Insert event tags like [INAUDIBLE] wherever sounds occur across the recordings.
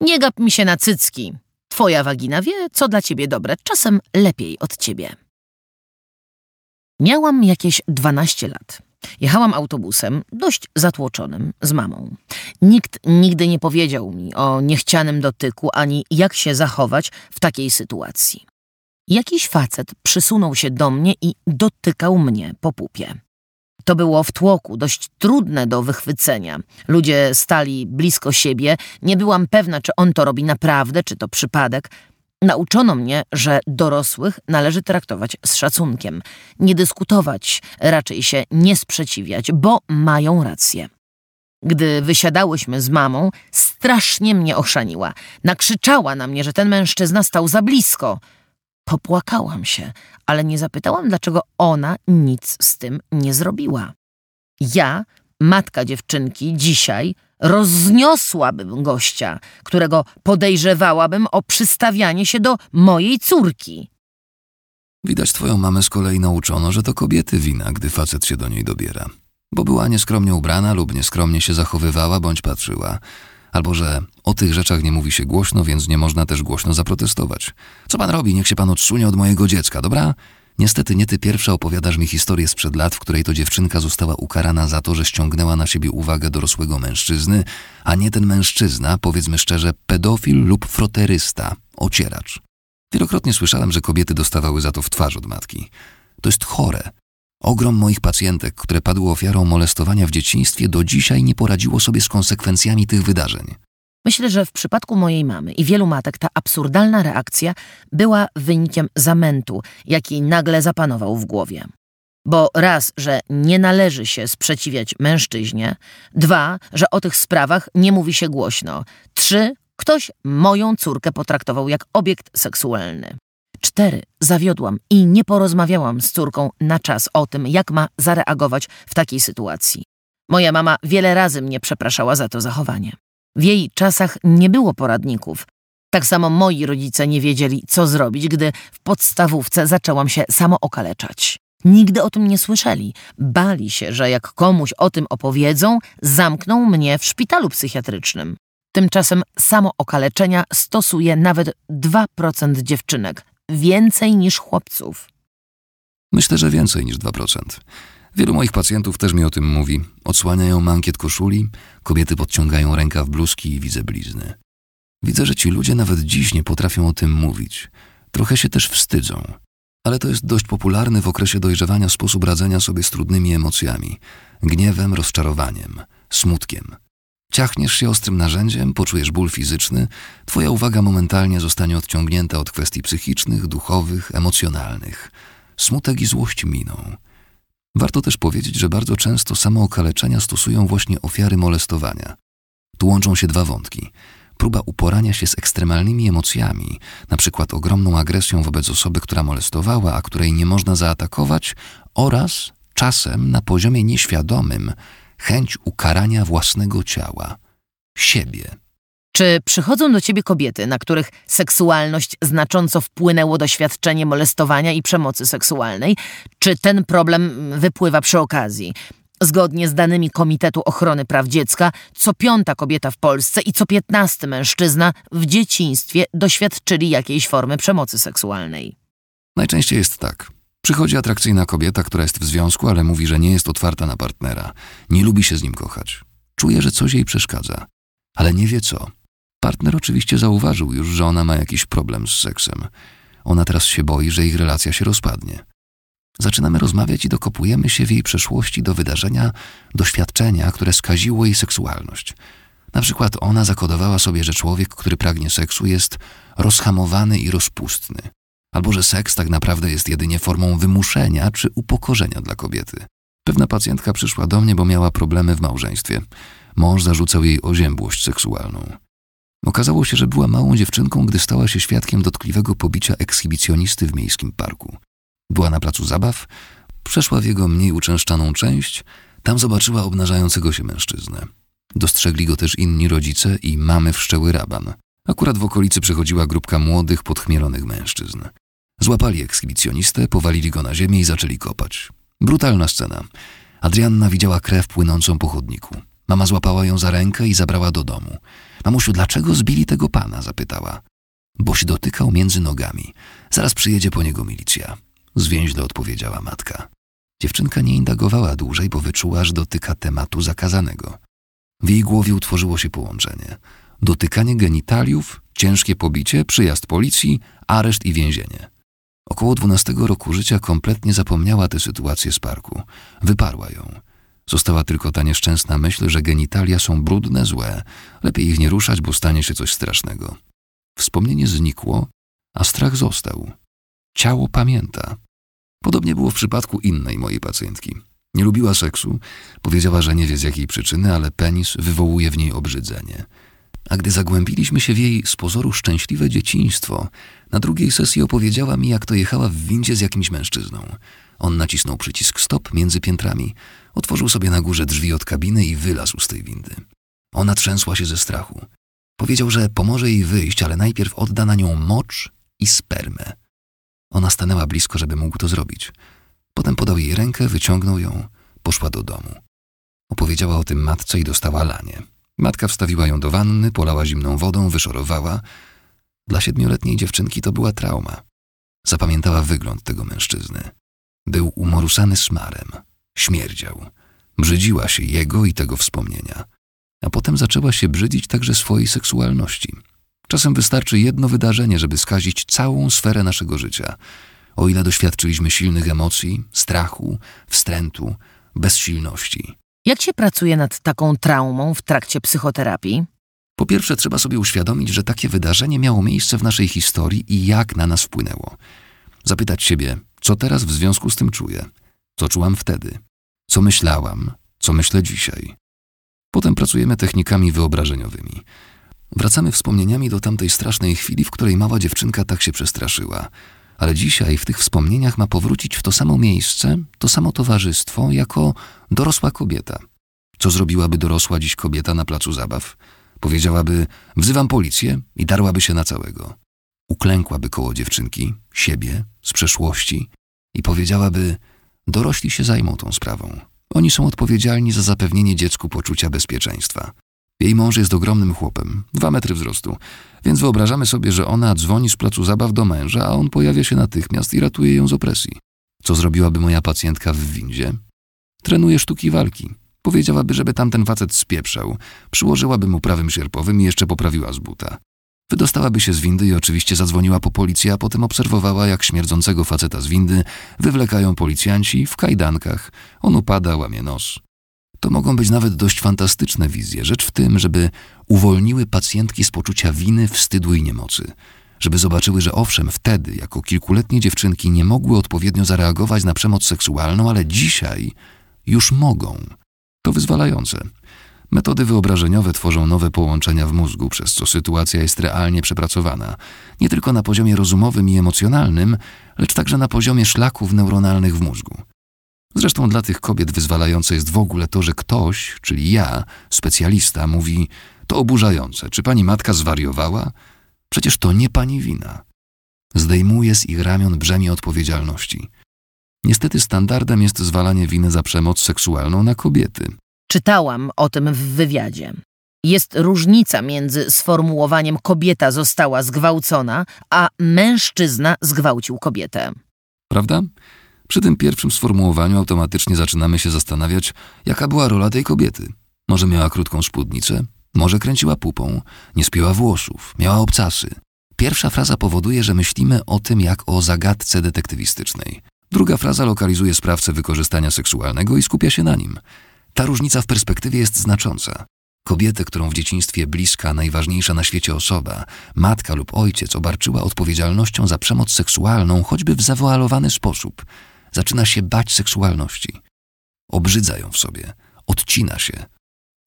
Nie gap mi się na cycki. Twoja wagina wie, co dla ciebie dobre, czasem lepiej od ciebie. Miałam jakieś 12 lat. Jechałam autobusem, dość zatłoczonym, z mamą. Nikt nigdy nie powiedział mi o niechcianym dotyku ani jak się zachować w takiej sytuacji. Jakiś facet przysunął się do mnie i dotykał mnie po pupie. To było w tłoku, dość trudne do wychwycenia. Ludzie stali blisko siebie, nie byłam pewna, czy on to robi naprawdę, czy to przypadek. Nauczono mnie, że dorosłych należy traktować z szacunkiem, nie dyskutować, raczej się nie sprzeciwiać, bo mają rację. Gdy wysiadałyśmy z mamą, strasznie mnie ochrzaniła. Nakrzyczała na mnie, że ten mężczyzna stał za blisko. Popłakałam się, ale nie zapytałam, dlaczego ona nic z tym nie zrobiła. Ja, matka dziewczynki, dzisiaj rozniosłabym gościa, którego podejrzewałabym o przystawianie się do mojej córki. Widać twoją mamę z kolei nauczono, że to kobiety wina, gdy facet się do niej dobiera. Bo była nieskromnie ubrana lub nieskromnie się zachowywała bądź patrzyła. Albo że o tych rzeczach nie mówi się głośno, więc nie można też głośno zaprotestować. Co pan robi? Niech się pan odsunie od mojego dziecka, dobra? Niestety nie ty pierwsza opowiadasz mi historię sprzed lat, w której to dziewczynka została ukarana za to, że ściągnęła na siebie uwagę dorosłego mężczyzny, a nie ten mężczyzna, powiedzmy szczerze, pedofil lub froterysta, ocieracz. Wielokrotnie słyszałem, że kobiety dostawały za to w twarz od matki. To jest chore. Ogrom moich pacjentek, które padły ofiarą molestowania w dzieciństwie, do dzisiaj nie poradziło sobie z konsekwencjami tych wydarzeń. Myślę, że w przypadku mojej mamy i wielu matek ta absurdalna reakcja była wynikiem zamętu, jaki nagle zapanował w głowie. Bo raz, że nie należy się sprzeciwiać mężczyźnie, dwa, że o tych sprawach nie mówi się głośno, trzy, ktoś moją córkę potraktował jak obiekt seksualny. Cztery, zawiodłam i nie porozmawiałam z córką na czas o tym, jak ma zareagować w takiej sytuacji. Moja mama wiele razy mnie przepraszała za to zachowanie. W jej czasach nie było poradników. Tak samo moi rodzice nie wiedzieli, co zrobić, gdy w podstawówce zaczęłam się samookaleczać. Nigdy o tym nie słyszeli. Bali się, że jak komuś o tym opowiedzą, zamkną mnie w szpitalu psychiatrycznym. Tymczasem samookaleczenia stosuje nawet 2% dziewczynek, więcej niż chłopców. Myślę, że więcej niż 2%. Wielu moich pacjentów też mi o tym mówi. Odsłaniają mankiet koszuli, kobiety podciągają rękaw bluzki i widzę blizny. Widzę, że ci ludzie nawet dziś nie potrafią o tym mówić. Trochę się też wstydzą. Ale to jest dość popularny w okresie dojrzewania sposób radzenia sobie z trudnymi emocjami gniewem, rozczarowaniem, smutkiem. Ciachniesz się ostrym narzędziem, poczujesz ból fizyczny, twoja uwaga momentalnie zostanie odciągnięta od kwestii psychicznych, duchowych, emocjonalnych. Smutek i złość miną. Warto też powiedzieć, że bardzo często samookaleczenia stosują właśnie ofiary molestowania. Tu łączą się dwa wątki. Próba uporania się z ekstremalnymi emocjami, na przykład ogromną agresją wobec osoby, która molestowała, a której nie można zaatakować, oraz czasem na poziomie nieświadomym chęć ukarania własnego ciała, siebie. Czy przychodzą do ciebie kobiety, na których seksualność znacząco wpłynęło doświadczenie molestowania i przemocy seksualnej? Czy ten problem wypływa przy okazji? Zgodnie z danymi Komitetu Ochrony Praw Dziecka, co piąta kobieta w Polsce i co piętnasty mężczyzna w dzieciństwie doświadczyli jakiejś formy przemocy seksualnej. Najczęściej jest tak. Przychodzi atrakcyjna kobieta, która jest w związku, ale mówi, że nie jest otwarta na partnera, nie lubi się z nim kochać. Czuje, że coś jej przeszkadza, ale nie wie co. Partner oczywiście zauważył już, że ona ma jakiś problem z seksem. Ona teraz się boi, że ich relacja się rozpadnie. Zaczynamy rozmawiać i dokopujemy się w jej przeszłości do wydarzenia, doświadczenia, które skaziło jej seksualność. Na przykład ona zakodowała sobie, że człowiek, który pragnie seksu, jest rozhamowany i rozpustny, albo że seks tak naprawdę jest jedynie formą wymuszenia czy upokorzenia dla kobiety. Pewna pacjentka przyszła do mnie, bo miała problemy w małżeństwie. Mąż zarzucał jej oziębłość seksualną. Okazało się, że była małą dziewczynką, gdy stała się świadkiem dotkliwego pobicia ekshibicjonisty w miejskim parku. Była na placu zabaw, przeszła w jego mniej uczęszczaną część, tam zobaczyła obnażającego się mężczyznę. Dostrzegli go też inni rodzice i mamy wszczęły raban. Akurat w okolicy przechodziła grupka młodych, podchmielonych mężczyzn. Złapali ekshibicjonistę, powalili go na ziemię i zaczęli kopać. Brutalna scena. Adrianna widziała krew płynącą po chodniku. Mama złapała ją za rękę i zabrała do domu. Mamusiu, dlaczego zbili tego pana? zapytała. Bo się dotykał między nogami. Zaraz przyjedzie po niego milicja. Zwięźle odpowiedziała matka. Dziewczynka nie indagowała dłużej, bo wyczuła, że dotyka tematu zakazanego. W jej głowie utworzyło się połączenie. Dotykanie genitaliów, ciężkie pobicie, przyjazd policji, areszt i więzienie. Około dwunastego roku życia kompletnie zapomniała tę sytuację z parku. Wyparła ją. Została tylko ta nieszczęsna myśl, że genitalia są brudne, złe. Lepiej ich nie ruszać, bo stanie się coś strasznego. Wspomnienie znikło, a strach został. Ciało pamięta. Podobnie było w przypadku innej mojej pacjentki. Nie lubiła seksu, powiedziała, że nie wie z jakiej przyczyny, ale penis wywołuje w niej obrzydzenie. A gdy zagłębiliśmy się w jej z pozoru szczęśliwe dzieciństwo, na drugiej sesji opowiedziała mi, jak to jechała w windzie z jakimś mężczyzną. On nacisnął przycisk stop między piętrami, otworzył sobie na górze drzwi od kabiny i wylazł z tej windy. Ona trzęsła się ze strachu. Powiedział, że pomoże jej wyjść, ale najpierw odda na nią mocz i spermę. Ona stanęła blisko, żeby mógł to zrobić. Potem podał jej rękę, wyciągnął ją, poszła do domu. Opowiedziała o tym matce i dostała lanie. Matka wstawiła ją do wanny, polała zimną wodą, wyszorowała. Dla siedmioletniej dziewczynki to była trauma. Zapamiętała wygląd tego mężczyzny. Był umorusany smarem, śmierdział. Brzydziła się jego i tego wspomnienia. A potem zaczęła się brzydzić także swojej seksualności. Czasem wystarczy jedno wydarzenie, żeby skazić całą sferę naszego życia. O ile doświadczyliśmy silnych emocji, strachu, wstrętu, bezsilności. Jak się pracuje nad taką traumą w trakcie psychoterapii? Po pierwsze, trzeba sobie uświadomić, że takie wydarzenie miało miejsce w naszej historii i jak na nas wpłynęło. Zapytać siebie, co teraz w związku z tym czuję, co czułam wtedy, co myślałam, co myślę dzisiaj. Potem pracujemy technikami wyobrażeniowymi. Wracamy wspomnieniami do tamtej strasznej chwili, w której mała dziewczynka tak się przestraszyła. Ale dzisiaj w tych wspomnieniach ma powrócić w to samo miejsce, to samo towarzystwo, jako dorosła kobieta. Co zrobiłaby dorosła dziś kobieta na placu zabaw? Powiedziałaby: Wzywam policję i darłaby się na całego. Uklękłaby koło dziewczynki, siebie, z przeszłości i powiedziałaby: Dorośli się zajmą tą sprawą. Oni są odpowiedzialni za zapewnienie dziecku poczucia bezpieczeństwa. Jej mąż jest ogromnym chłopem, dwa metry wzrostu, więc wyobrażamy sobie, że ona dzwoni z placu zabaw do męża, a on pojawia się natychmiast i ratuje ją z opresji. Co zrobiłaby moja pacjentka w windzie? Trenuje sztuki walki. Powiedziałaby, żeby tamten facet spieprzał, przyłożyłaby mu prawym sierpowym i jeszcze poprawiła z buta. Wydostałaby się z windy i oczywiście zadzwoniła po policję, a potem obserwowała, jak śmierdzącego faceta z windy wywlekają policjanci w kajdankach. On upada, łamie nos. To mogą być nawet dość fantastyczne wizje. Rzecz w tym, żeby uwolniły pacjentki z poczucia winy, wstydu i niemocy. Żeby zobaczyły, że owszem, wtedy, jako kilkuletnie dziewczynki, nie mogły odpowiednio zareagować na przemoc seksualną, ale dzisiaj już mogą. To wyzwalające. Metody wyobrażeniowe tworzą nowe połączenia w mózgu, przez co sytuacja jest realnie przepracowana. Nie tylko na poziomie rozumowym i emocjonalnym, lecz także na poziomie szlaków neuronalnych w mózgu. Zresztą dla tych kobiet wyzwalające jest w ogóle to, że ktoś, czyli ja, specjalista, mówi: To oburzające, czy pani matka zwariowała? Przecież to nie pani wina. Zdejmuje z ich ramion brzemię odpowiedzialności. Niestety standardem jest zwalanie winy za przemoc seksualną na kobiety. Czytałam o tym w wywiadzie. Jest różnica między sformułowaniem kobieta została zgwałcona, a mężczyzna zgwałcił kobietę. Prawda? Przy tym pierwszym sformułowaniu automatycznie zaczynamy się zastanawiać, jaka była rola tej kobiety. Może miała krótką spódnicę, może kręciła pupą, nie spięła włosów, miała obcasy. Pierwsza fraza powoduje, że myślimy o tym jak o zagadce detektywistycznej. Druga fraza lokalizuje sprawcę wykorzystania seksualnego i skupia się na nim. Ta różnica w perspektywie jest znacząca. Kobietę, którą w dzieciństwie bliska, najważniejsza na świecie osoba, matka lub ojciec obarczyła odpowiedzialnością za przemoc seksualną, choćby w zawoalowany sposób, zaczyna się bać seksualności. Obrzydza ją w sobie, odcina się,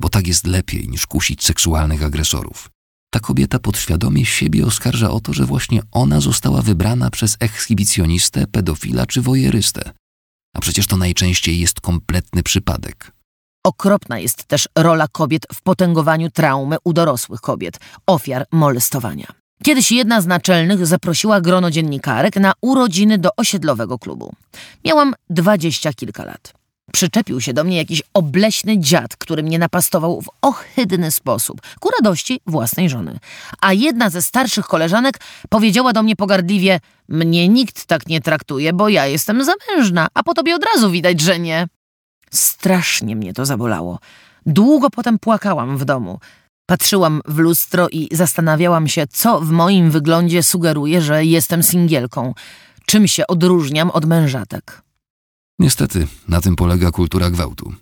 bo tak jest lepiej niż kusić seksualnych agresorów. Ta kobieta podświadomie siebie oskarża o to, że właśnie ona została wybrana przez ekshibicjonistę, pedofila czy wojerystę. A przecież to najczęściej jest kompletny przypadek. Okropna jest też rola kobiet w potęgowaniu traumy u dorosłych kobiet, ofiar molestowania. Kiedyś jedna z naczelnych zaprosiła grono dziennikarek na urodziny do osiedlowego klubu. Miałam dwadzieścia kilka lat. Przyczepił się do mnie jakiś obleśny dziad, który mnie napastował w ohydny sposób, ku radości własnej żony. A jedna ze starszych koleżanek powiedziała do mnie pogardliwie: Mnie nikt tak nie traktuje, bo ja jestem zamężna, a po tobie od razu widać, że nie. Strasznie mnie to zabolało. Długo potem płakałam w domu. Patrzyłam w lustro i zastanawiałam się, co w moim wyglądzie sugeruje, że jestem singielką, czym się odróżniam od mężatek. Niestety, na tym polega kultura gwałtu.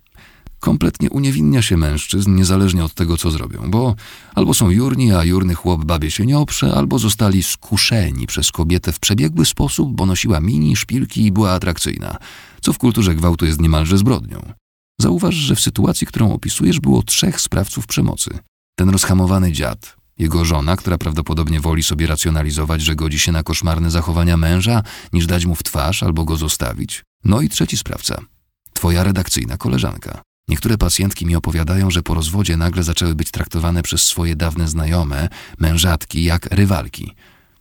Kompletnie uniewinnia się mężczyzn, niezależnie od tego, co zrobią, bo albo są jurni, a jurny chłop babie się nie oprze, albo zostali skuszeni przez kobietę w przebiegły sposób, bo nosiła mini, szpilki i była atrakcyjna, co w kulturze gwałtu jest niemalże zbrodnią. Zauważ, że w sytuacji, którą opisujesz, było trzech sprawców przemocy. Ten rozhamowany dziad, jego żona, która prawdopodobnie woli sobie racjonalizować, że godzi się na koszmarne zachowania męża, niż dać mu w twarz albo go zostawić. No i trzeci sprawca. Twoja redakcyjna koleżanka. Niektóre pacjentki mi opowiadają, że po rozwodzie nagle zaczęły być traktowane przez swoje dawne znajome, mężatki, jak rywalki.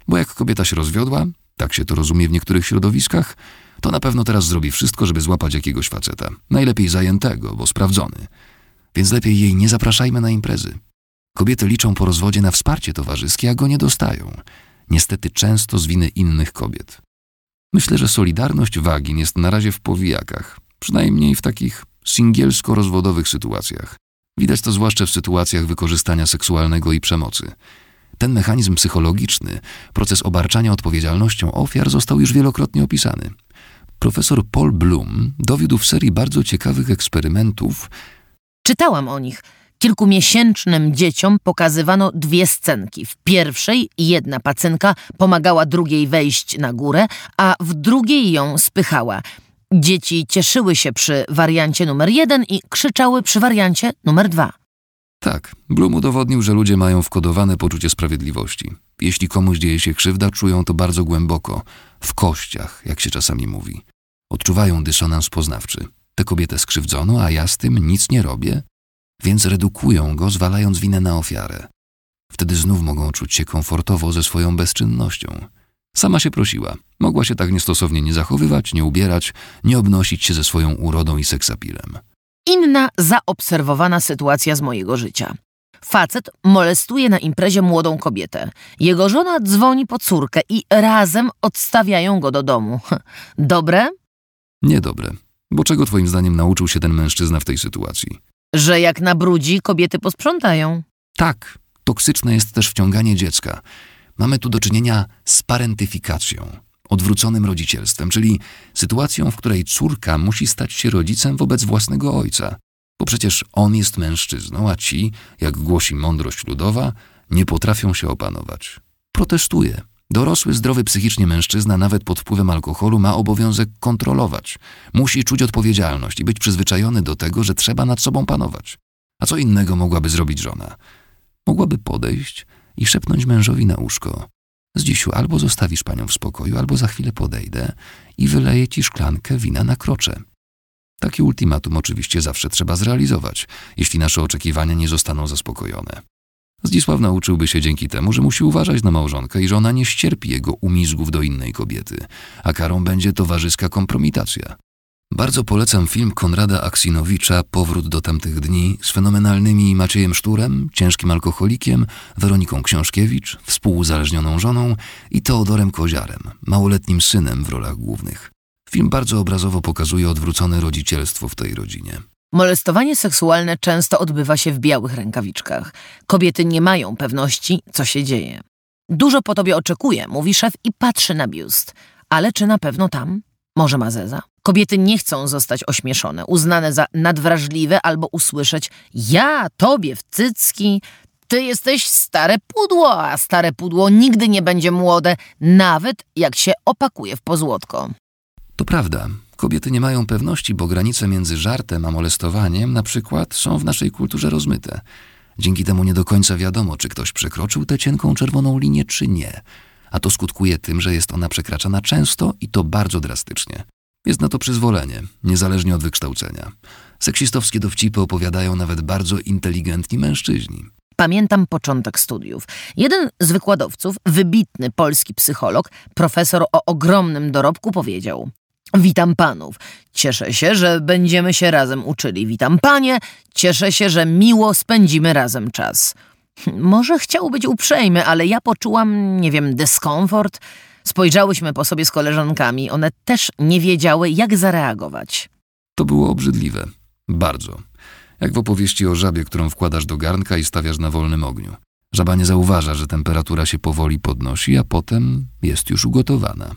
Bo jak kobieta się rozwiodła, tak się to rozumie w niektórych środowiskach, to na pewno teraz zrobi wszystko, żeby złapać jakiegoś faceta. Najlepiej zajętego, bo sprawdzony. Więc lepiej jej nie zapraszajmy na imprezy. Kobiety liczą po rozwodzie na wsparcie towarzyskie, a go nie dostają. Niestety często z winy innych kobiet. Myślę, że solidarność wagin jest na razie w powijakach, przynajmniej w takich singielsko-rozwodowych sytuacjach. Widać to zwłaszcza w sytuacjach wykorzystania seksualnego i przemocy. Ten mechanizm psychologiczny, proces obarczania odpowiedzialnością ofiar został już wielokrotnie opisany. Profesor Paul Bloom dowiódł w serii bardzo ciekawych eksperymentów. Czytałam o nich. Kilkumiesięcznym dzieciom pokazywano dwie scenki. W pierwszej jedna pacynka pomagała drugiej wejść na górę, a w drugiej ją spychała. Dzieci cieszyły się przy wariancie numer jeden i krzyczały przy wariancie numer dwa. Tak, Bloom udowodnił, że ludzie mają wkodowane poczucie sprawiedliwości. Jeśli komuś dzieje się krzywda, czują to bardzo głęboko, w kościach, jak się czasami mówi. Odczuwają dysonans poznawczy. Tę kobietę skrzywdzono, a ja z tym nic nie robię, więc redukują go, zwalając winę na ofiarę. Wtedy znów mogą czuć się komfortowo ze swoją bezczynnością. Sama się prosiła. Mogła się tak niestosownie nie zachowywać, nie ubierać, nie obnosić się ze swoją urodą i seksapilem. Inna zaobserwowana sytuacja z mojego życia. Facet molestuje na imprezie młodą kobietę. Jego żona dzwoni po córkę i razem odstawiają go do domu. [LAUGHS] Dobre? Niedobre. Bo czego twoim zdaniem nauczył się ten mężczyzna w tej sytuacji? Że jak nabrudzi, kobiety posprzątają. Tak, toksyczne jest też wciąganie dziecka. Mamy tu do czynienia z parentyfikacją, odwróconym rodzicielstwem, czyli sytuacją, w której córka musi stać się rodzicem wobec własnego ojca. Bo przecież on jest mężczyzną, a ci, jak głosi mądrość ludowa, nie potrafią się opanować. Protestuje. Dorosły, zdrowy psychicznie mężczyzna, nawet pod wpływem alkoholu, ma obowiązek kontrolować. Musi czuć odpowiedzialność i być przyzwyczajony do tego, że trzeba nad sobą panować. A co innego mogłaby zrobić żona? Mogłaby podejść i szepnąć mężowi na uszko. Zdzisiu, albo zostawisz panią w spokoju, albo za chwilę podejdę i wyleję ci szklankę wina na krocze. Takie ultimatum oczywiście zawsze trzeba zrealizować, jeśli nasze oczekiwania nie zostaną zaspokojone. Zdzisław nauczyłby się dzięki temu, że musi uważać na małżonkę i że ona nie ścierpi jego umizgów do innej kobiety, a karą będzie towarzyska kompromitacja. Bardzo polecam film Konrada Aksinowicza Powrót do tamtych dni z fenomenalnymi Maciejem Szturem, ciężkim alkoholikiem, Weroniką Książkiewicz, współuzależnioną żoną i Teodorem Koziarem, małoletnim synem w rolach głównych. Film bardzo obrazowo pokazuje odwrócone rodzicielstwo w tej rodzinie. Molestowanie seksualne często odbywa się w białych rękawiczkach. Kobiety nie mają pewności, co się dzieje. Dużo po tobie oczekuje, mówi szef i patrzy na biust. Ale czy na pewno tam? Może ma zeza? Kobiety nie chcą zostać ośmieszone, uznane za nadwrażliwe albo usłyszeć ja tobie w cycki, ty jesteś stare pudło, a stare pudło nigdy nie będzie młode, nawet jak się opakuje w pozłotko. To prawda. Kobiety nie mają pewności, bo granice między żartem a molestowaniem na przykład są w naszej kulturze rozmyte. Dzięki temu nie do końca wiadomo, czy ktoś przekroczył tę cienką czerwoną linię, czy nie. A to skutkuje tym, że jest ona przekraczana często i to bardzo drastycznie. Jest na to przyzwolenie, niezależnie od wykształcenia. Seksistowskie dowcipy opowiadają nawet bardzo inteligentni mężczyźni. Pamiętam początek studiów. Jeden z wykładowców, wybitny polski psycholog, profesor o ogromnym dorobku, powiedział: Witam panów. Cieszę się, że będziemy się razem uczyli. Witam panie. Cieszę się, że miło spędzimy razem czas. Może chciał być uprzejmy, ale ja poczułam, nie wiem, dyskomfort. Spojrzałyśmy po sobie z koleżankami. One też nie wiedziały, jak zareagować. To było obrzydliwe. Bardzo. Jak w opowieści o żabie, którą wkładasz do garnka i stawiasz na wolnym ogniu. Żaba nie zauważa, że temperatura się powoli podnosi, a potem jest już ugotowana.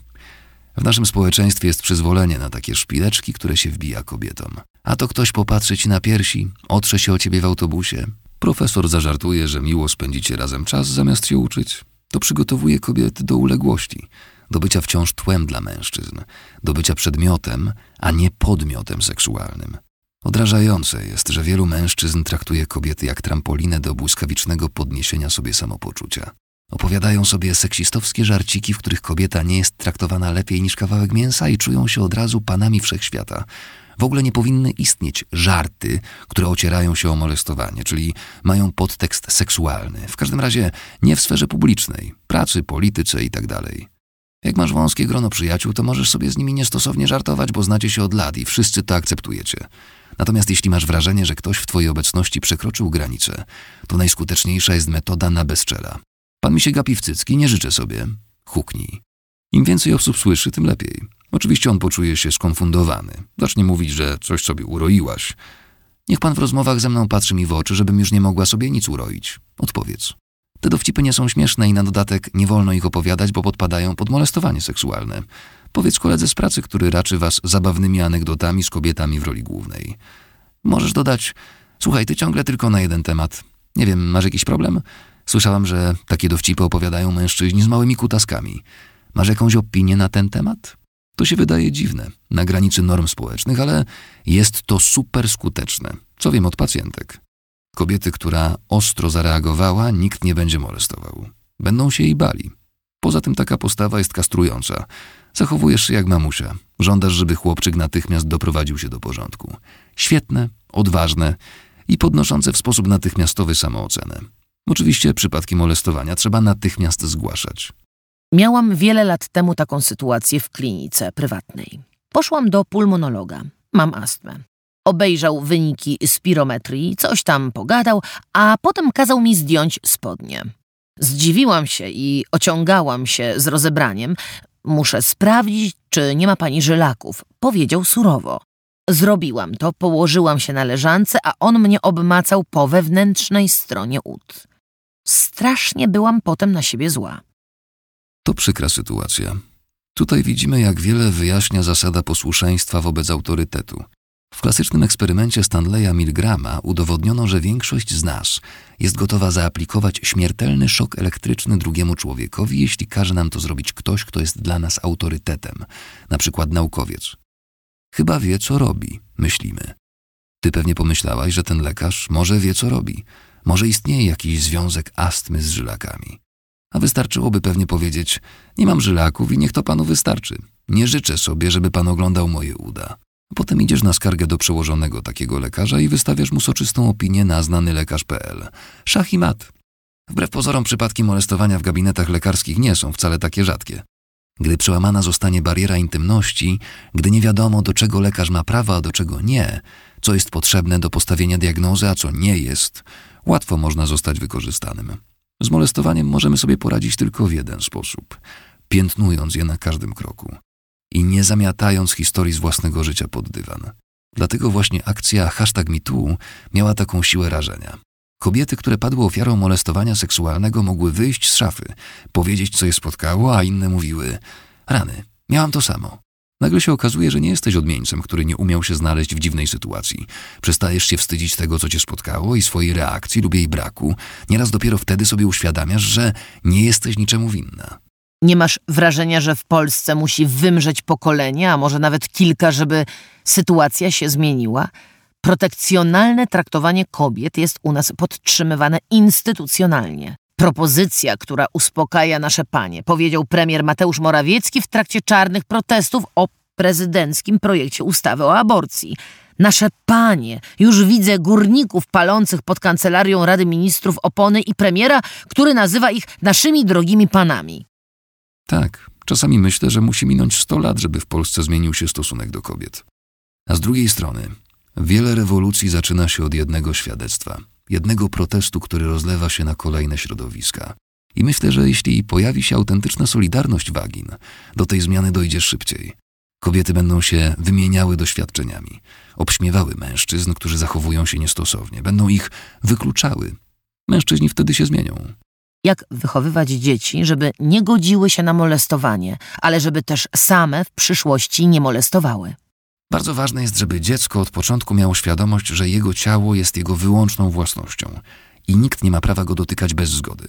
W naszym społeczeństwie jest przyzwolenie na takie szpileczki, które się wbija kobietom. A to ktoś popatrzy ci na piersi, otrze się o ciebie w autobusie. Profesor zażartuje, że miło spędzicie razem czas zamiast się uczyć. To przygotowuje kobiety do uległości, do bycia wciąż tłem dla mężczyzn, do bycia przedmiotem, a nie podmiotem seksualnym. Odrażające jest, że wielu mężczyzn traktuje kobiety jak trampolinę do błyskawicznego podniesienia sobie samopoczucia. Opowiadają sobie seksistowskie żarciki, w których kobieta nie jest traktowana lepiej niż kawałek mięsa i czują się od razu panami wszechświata. W ogóle nie powinny istnieć żarty, które ocierają się o molestowanie, czyli mają podtekst seksualny. W każdym razie nie w sferze publicznej, pracy, polityce itd. Tak Jak masz wąskie grono przyjaciół, to możesz sobie z nimi niestosownie żartować, bo znacie się od lat i wszyscy to akceptujecie. Natomiast jeśli masz wrażenie, że ktoś w twojej obecności przekroczył granicę, to najskuteczniejsza jest metoda na bezczela. Pan mi się gapi w cycki, nie życzę sobie. Huknij. Im więcej osób słyszy, tym lepiej. Oczywiście on poczuje się skonfundowany. Zacznie mówić, że coś sobie uroiłaś. Niech pan w rozmowach ze mną patrzy mi w oczy, żebym już nie mogła sobie nic uroić. Odpowiedz. Te dowcipy nie są śmieszne i na dodatek nie wolno ich opowiadać, bo podpadają pod molestowanie seksualne. Powiedz koledze z pracy, który raczy was zabawnymi anegdotami z kobietami w roli głównej. Możesz dodać, słuchaj, ty ciągle tylko na jeden temat. Nie wiem, masz jakiś problem? Słyszałam, że takie dowcipy opowiadają mężczyźni z małymi kutaskami. Masz jakąś opinię na ten temat? To się wydaje dziwne, na granicy norm społecznych, ale jest to super skuteczne. Co wiem od pacjentek. Kobiety, która ostro zareagowała, nikt nie będzie molestował. Będą się jej bali. Poza tym taka postawa jest kastrująca. Zachowujesz się jak mamusia. Żądasz, żeby chłopczyk natychmiast doprowadził się do porządku. Świetne, odważne i podnoszące w sposób natychmiastowy samoocenę. Oczywiście przypadki molestowania trzeba natychmiast zgłaszać. Miałam wiele lat temu taką sytuację w klinice prywatnej. Poszłam do pulmonologa. Mam astmę. Obejrzał wyniki spirometrii, coś tam pogadał, a potem kazał mi zdjąć spodnie. Zdziwiłam się i ociągałam się z rozebraniem. Muszę sprawdzić, czy nie ma pani żylaków, powiedział surowo. Zrobiłam to, położyłam się na leżance, a on mnie obmacał po wewnętrznej stronie ud. Strasznie byłam potem na siebie zła. To przykra sytuacja. Tutaj widzimy, jak wiele wyjaśnia zasada posłuszeństwa wobec autorytetu. W klasycznym eksperymencie Stanleya Milgrama udowodniono, że większość z nas jest gotowa zaaplikować śmiertelny szok elektryczny drugiemu człowiekowi, jeśli każe nam to zrobić ktoś, kto jest dla nas autorytetem, na przykład naukowiec. Chyba wie, co robi, myślimy. Ty pewnie pomyślałaś, że ten lekarz może wie, co robi. Może istnieje jakiś związek astmy z żylakami. A wystarczyłoby pewnie powiedzieć: Nie mam żylaków i niech to panu wystarczy. Nie życzę sobie, żeby pan oglądał moje uda. Potem idziesz na skargę do przełożonego takiego lekarza i wystawiasz mu soczystą opinię na znany lekarz.pl. Szach i mat. Wbrew pozorom przypadki molestowania w gabinetach lekarskich nie są wcale takie rzadkie. Gdy przełamana zostanie bariera intymności, gdy nie wiadomo, do czego lekarz ma prawo, a do czego nie, co jest potrzebne do postawienia diagnozy, a co nie jest, łatwo można zostać wykorzystanym. Z molestowaniem możemy sobie poradzić tylko w jeden sposób piętnując je na każdym kroku i nie zamiatając historii z własnego życia pod dywan. Dlatego właśnie akcja hashtag MeToo miała taką siłę rażenia. Kobiety, które padły ofiarą molestowania seksualnego, mogły wyjść z szafy, powiedzieć, co je spotkało, a inne mówiły: Rany, miałam to samo. Nagle się okazuje, że nie jesteś odmieńcem, który nie umiał się znaleźć w dziwnej sytuacji. Przestajesz się wstydzić tego, co cię spotkało i swojej reakcji lub jej braku. Nieraz dopiero wtedy sobie uświadamiasz, że nie jesteś niczemu winna. Nie masz wrażenia, że w Polsce musi wymrzeć pokolenie, a może nawet kilka, żeby sytuacja się zmieniła? Protekcjonalne traktowanie kobiet jest u nas podtrzymywane instytucjonalnie. Propozycja, która uspokaja nasze panie, powiedział premier Mateusz Morawiecki w trakcie czarnych protestów o prezydenckim projekcie ustawy o aborcji. Nasze panie, już widzę górników palących pod kancelarią Rady Ministrów opony i premiera, który nazywa ich naszymi drogimi panami. Tak, Czasami myślę, że musi minąć 100 lat, żeby w Polsce zmienił się stosunek do kobiet. A z drugiej strony, wiele rewolucji zaczyna się od jednego świadectwa, jednego protestu, który rozlewa się na kolejne środowiska. I myślę, że jeśli pojawi się autentyczna solidarność wagin, do tej zmiany dojdzie szybciej. Kobiety będą się wymieniały doświadczeniami, obśmiewały mężczyzn, którzy zachowują się niestosownie, będą ich wykluczały. Mężczyźni wtedy się zmienią. Jak wychowywać dzieci, żeby nie godziły się na molestowanie, ale żeby też same w przyszłości nie molestowały? Bardzo ważne jest, żeby dziecko od początku miało świadomość, że jego ciało jest jego wyłączną własnością i nikt nie ma prawa go dotykać bez zgody.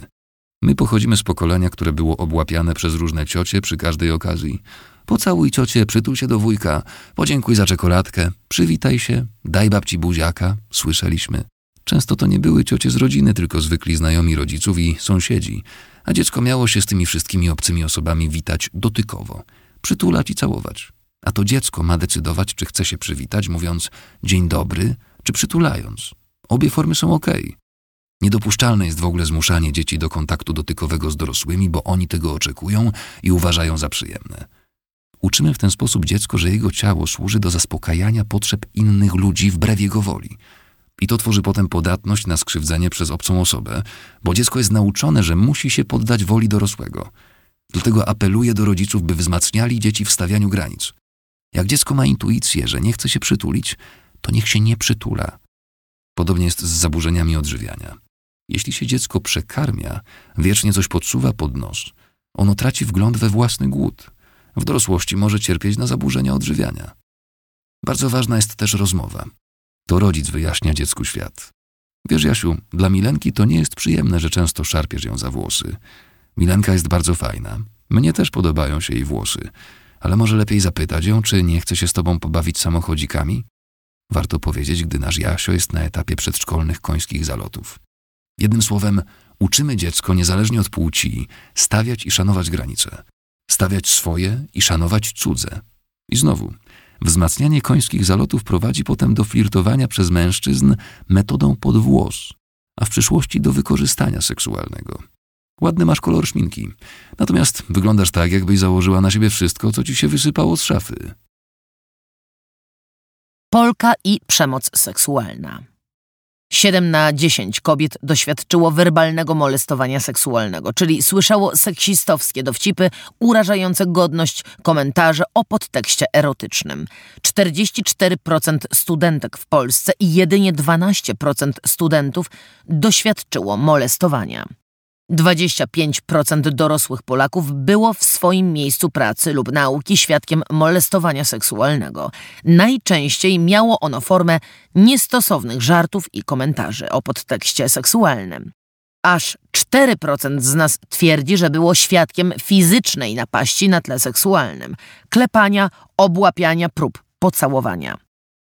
My pochodzimy z pokolenia, które było obłapiane przez różne ciocie przy każdej okazji. Pocałuj ciocie, przytul się do wujka, podziękuj za czekoladkę, przywitaj się, daj babci buziaka, słyszeliśmy. Często to nie były ciocie z rodziny, tylko zwykli znajomi rodziców i sąsiedzi, a dziecko miało się z tymi wszystkimi obcymi osobami witać dotykowo, przytulać i całować. A to dziecko ma decydować, czy chce się przywitać, mówiąc dzień dobry, czy przytulając. Obie formy są ok. Niedopuszczalne jest w ogóle zmuszanie dzieci do kontaktu dotykowego z dorosłymi, bo oni tego oczekują i uważają za przyjemne. Uczymy w ten sposób dziecko, że jego ciało służy do zaspokajania potrzeb innych ludzi wbrew jego woli. I to tworzy potem podatność na skrzywdzenie przez obcą osobę, bo dziecko jest nauczone, że musi się poddać woli dorosłego. Dlatego apeluję do rodziców, by wzmacniali dzieci w stawianiu granic. Jak dziecko ma intuicję, że nie chce się przytulić, to niech się nie przytula. Podobnie jest z zaburzeniami odżywiania. Jeśli się dziecko przekarmia, wiecznie coś podsuwa pod nos, ono traci wgląd we własny głód. W dorosłości może cierpieć na zaburzenia odżywiania. Bardzo ważna jest też rozmowa. To rodzic wyjaśnia dziecku świat. Wiesz, Jasiu, dla Milenki to nie jest przyjemne, że często szarpiesz ją za włosy. Milenka jest bardzo fajna. Mnie też podobają się jej włosy. Ale może lepiej zapytać ją, czy nie chce się z tobą pobawić samochodzikami? Warto powiedzieć, gdy nasz Jasio jest na etapie przedszkolnych końskich zalotów. Jednym słowem, uczymy dziecko, niezależnie od płci, stawiać i szanować granice. Stawiać swoje i szanować cudze. I znowu, wzmacnianie końskich zalotów prowadzi potem do flirtowania przez mężczyzn metodą pod włos, a w przyszłości do wykorzystania seksualnego. Ładny masz kolor szminki, natomiast wyglądasz tak, jakbyś założyła na siebie wszystko, co ci się wysypało z szafy. Polka i przemoc seksualna. 7 na 10 kobiet doświadczyło werbalnego molestowania seksualnego, czyli słyszało seksistowskie dowcipy urażające godność komentarze o podtekście erotycznym. 44% studentek w Polsce i jedynie 12% studentów doświadczyło molestowania. 25% dorosłych Polaków było w swoim miejscu pracy lub nauki świadkiem molestowania seksualnego. Najczęściej miało ono formę niestosownych żartów i komentarzy o podtekście seksualnym. Aż 4% z nas twierdzi, że było świadkiem fizycznej napaści na tle seksualnym, klepania, obłapiania prób pocałowania.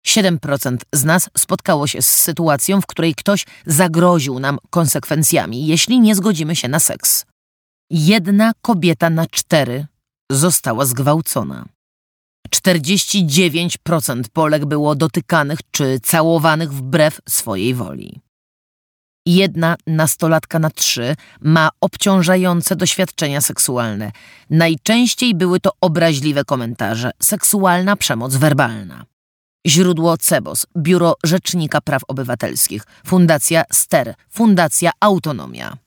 7% z nas spotkało się z sytuacją, w której ktoś zagroził nam konsekwencjami, jeśli nie zgodzimy się na seks. Jedna kobieta na cztery została zgwałcona. 49% Polek było dotykanych czy całowanych wbrew swojej woli. Jedna nastolatka na trzy ma obciążające doświadczenia seksualne. Najczęściej były to obraźliwe komentarze, seksualna przemoc werbalna. Źródło CEBOS, Biuro Rzecznika Praw Obywatelskich, Fundacja STER, Fundacja Autonomia.